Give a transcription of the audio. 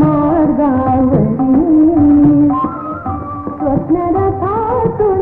ಮಾರ್ಗಾವರಿ ಸ್ವಪ್ನದ ಪಾತು